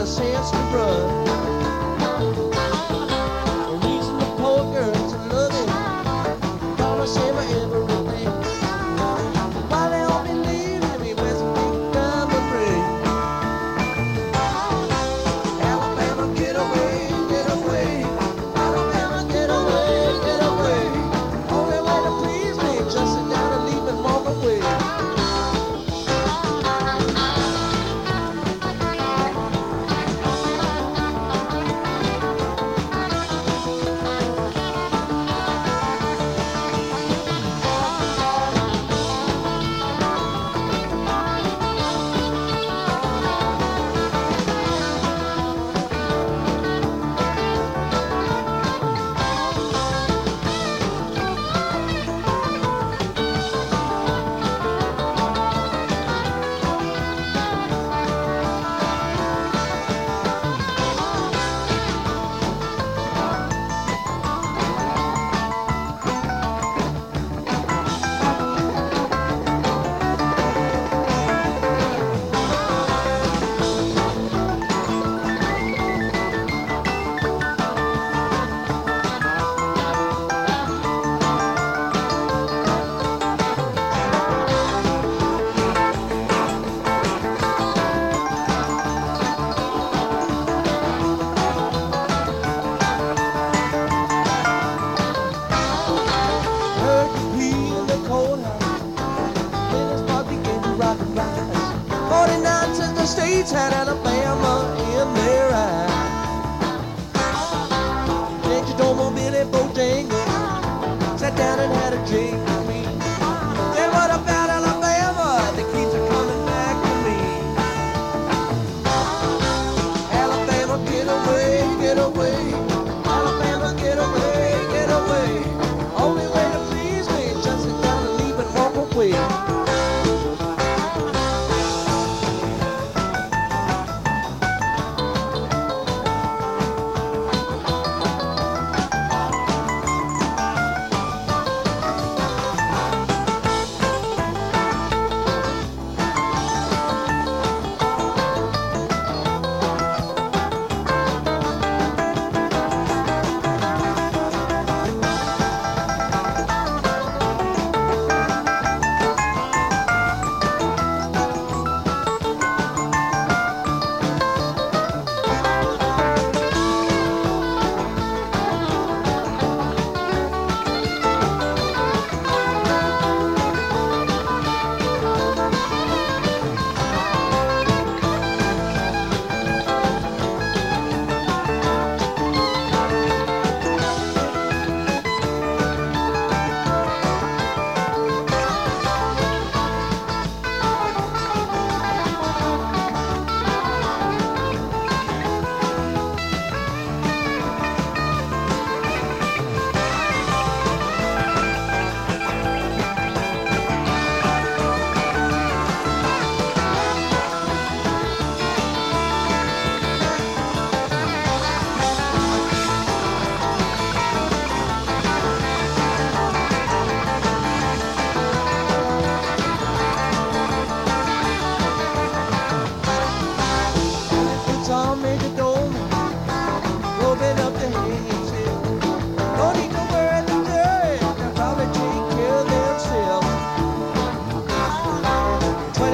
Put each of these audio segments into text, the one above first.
the sense to run.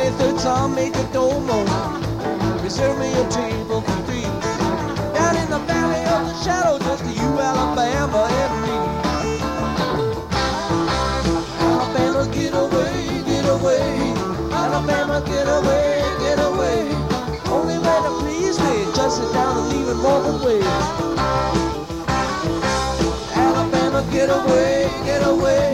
a third time, make a domo. Reserve me a table for three. Down in the valley of the shadow, just you, Alabama, and me. Alabama, get away, get away. Alabama, get away, get away. Only way to please me, just sit down and leave and walk away. Alabama, get away, get away.